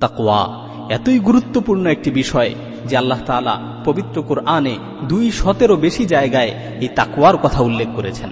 তাকওয়া। এতই গুরুত্বপূর্ণ একটি বিষয় যে আল্লাহ তালা পবিত্র কোরআনে দুই শতেরও বেশি জায়গায় এই তাকোয়ার কথা উল্লেখ করেছেন।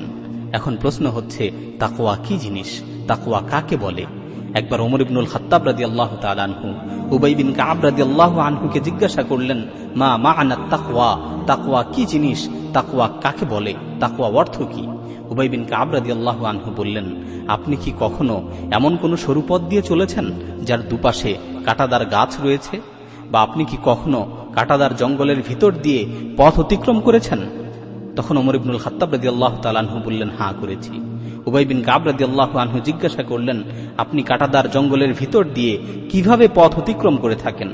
এখন প্রশ্ন হচ্ছে তাকোয়া কি জিনিস? তাকোয়া কাকে বলে? একবার ওমর ইবনুল খত্তাব রাদি আল্লাহ তালানহু উবাই বিন কাব রাদি আল্লাহ আনহুকে জিজ্ঞাসা করলেন, মা মা আনা তাকুয়া তাকুয়া কি জিনিস? তাকুয়া কাকে বলে? তাকুয়া অর্থ কি? উবাই বিন কাব রাদি আল্লাহ আনহু বললেন, আপনি কি কখনো এমন কোন সরু পথ দিয়ে চলেছেন যার দুপাশে কাটাদার গাছ রয়েছে? বা আপনি কি কখনো কাটাদার জঙ্গলের ভিতর দিয়ে পথ অতিক্রম করেছেন? তখন ওমর ইবনুল খাত্তাব রাজি আল্লাহ তালাহু বললেন হাঁ করেছি। উবাই বিন কাব রাজি আল্লাহ আনহু জিজ্ঞাসা করলেন, আপনি কাটাদার জঙ্গলের ভিতর দিয়ে কীভাবে পথ অতিক্রম করে থাকেন?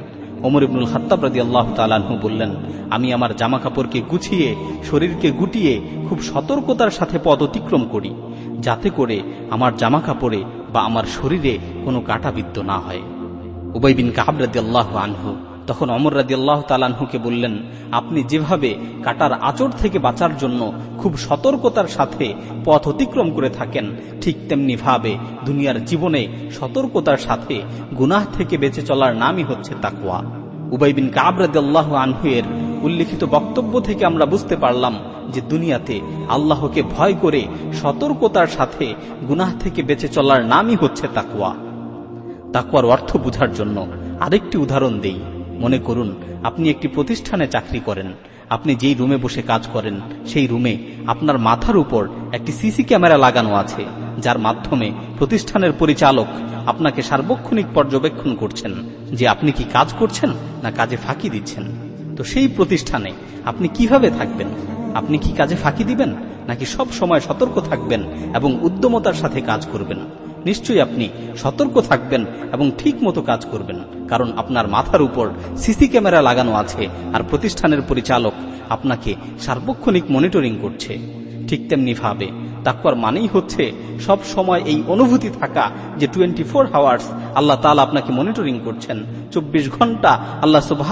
ওমর ইবনুল খাত্তাব রাজি আল্লাহ তালাহু বললেন, আমি আমার জামা কাপড়কে গুছিয়ে, শরীরকে গুটিয়ে খুব সতর্কতার সাথে পথ অতিক্রম করি, যাতে করে আমার জামা কাপড়ে বা আমার শরীরে কোনো কাটাবিদ্য না হয়। উবাই বিন কাহাব রাদি আল্লাহ আনহু তখন অমর রাদি আল্লাহ তালানহুকে বললেন, আপনি যেভাবে কাটার আচর থেকে বাঁচার জন্য খুব সতর্কতার সাথে পথ অতিক্রম করে থাকেন, ঠিক তেমনি ভাবে দুনিয়ার জীবনে সতর্কতার সাথে গুনাহ থেকে বেঁচে চলার নামই হচ্ছে তাকুয়া উবাই বিন কাব রাদি আল্লাহ আনহুয়ের উল্লিখিত বক্তব্য থেকে আমরা বুঝতে পারলাম যে দুনিয়াতে আল্লাহকে ভয় করে সতর্কতার সাথে গুনাহ থেকে বেঁচে চলার নামই হচ্ছে তাকুয়া তাকুয়ার অর্থ বুঝার জন্য আরেকটি উদাহরণ দেই। মনে করুন, আপনি একটি প্রতিষ্ঠানে চাকরি করেন, আপনি যেই রুমে বসে কাজ করেন, সেই রুমে আপনার মাথার উপর একটি সিসি ক্যামেরা লাগানো আছে, যার মাধ্যমে প্রতিষ্ঠানের পরিচালক আপনাকে সার্বক্ষণিক পর্যবেক্ষণ করছেন যে আপনি কি কাজ করছেন না কাজে ফাঁকি দিচ্ছেন। তো সেই প্রতিষ্ঠানে আপনি কীভাবে থাকবেন? আপনি কি কাজে ফাঁকি দিবেন? নাকি সব সময় সতর্ক থাকবেন এবং উদ্যমতার সাথে কাজ করবেন? নিশ্চয়ই আপনি সতর্ক থাকবেন এবং ঠিক মতো কাজ করবেন, কারণ আপনার মাথার উপর সিসি ক্যামেরা লাগানো আছে আর প্রতিষ্ঠানের পরিচালক আপনাকে সার্বক্ষণিক মনিটরিং করছে। ঠিক তেমনি ভাবে তাকুয়ার মানেই হচ্ছে সব সময় এই অনুভূতি থাকা যে টোয়েন্টি ফোর হাওয়ার্স আল্লাহ তালা আপনাকে মনিটরিং করছেন, চব্বিশ ঘণ্টা আল্লাহ সুবাহ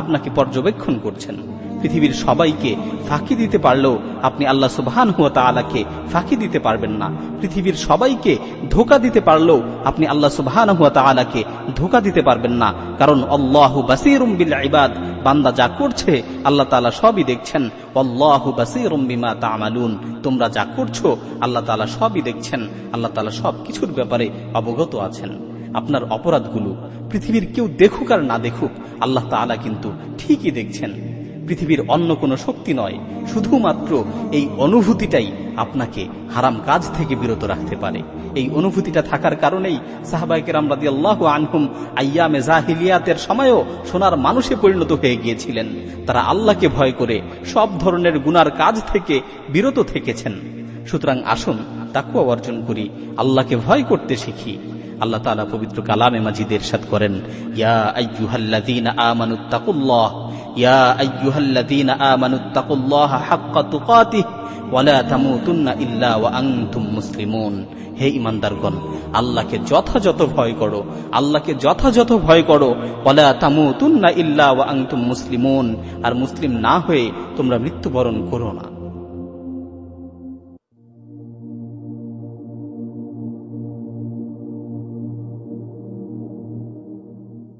আপনাকে পর্যবেক্ষণ করছেন। পৃথিবীর সবাইকে ফাঁকি দিতে পারলেও আপনি আল্লাহ সুবহান হুয়া তালাকে ফাঁকি দিতে পারবেন না। পৃথিবীর সবাইকে ধোকা দিতে পারলেও আপনি আল্লাহ সুবহান হুয়া তালাকে ধোকা দিতে পারবেন না। কারণ অল্লাহ বাসিরুম বিল ইবাদ। বান্দা যা করছে, আল্লাহ তালা সবই দেখছেন। অল্লাহ বাসিরুম বিমা তামালুন। তোমরা যা করছ, আল্লাহ তালা সবই দেখছেন। আল্লাহ তালা সব কিছুর ব্যাপারে অবগত আছেন। আপনার অপরাধগুলো পৃথিবীর কেউ দেখুক আর না দেখুক, আল্লাহ তালা কিন্তু ঠিকই দেখছেন। পৃথিবীর অন্য কোনো শক্তি নয়, শুধুমাত্র এই অনুভূতিটাই আপনাকে হারাম কাজ থেকে বিরত রাখতে পারে। এই অনুভূতিটা থাকার কারণেই সাহাবাইকেরাম রাদি আল্লাহ আনহুম আয়ামে জাহিলিয়াতের সময়ও সোনার মানুষে পরিণত হয়ে গিয়েছিলেন। তারা আল্লাহকে ভয় করে সব ধরনের গুনার কাজ থেকে বিরত থেকেছেন। সুতরাং আসুন তাকুয়া অর্জন করি, আল্লাহকে ভয় করতে শিখি। আল্লাহ তালা পবিত্র কালামে মাজিদের সাথ করেন, ইয়া আইয়ুহাল্লাযীনা আমানুত্তাকুল্লাহ ইয়া আইয়ুহাল্লাযীনা আমানুত্তাকুল্লাহা হাক্কা তুকাতিহ ওয়ালা তামুতুন্না ইল্লা ওয়া আনতুম মুসলিমুন। হে ইমানদারগণ আল্লাহকে যথাযথ ভয় করো, আল্লাহকে যথাযথ ভয় করো ওয়ালা তামুতুন্না ইল্লা ওয়া আনতুম মুসলিমুন। আর মুসলিম না হয়ে তোমরা মৃত্যুবরণ করো না।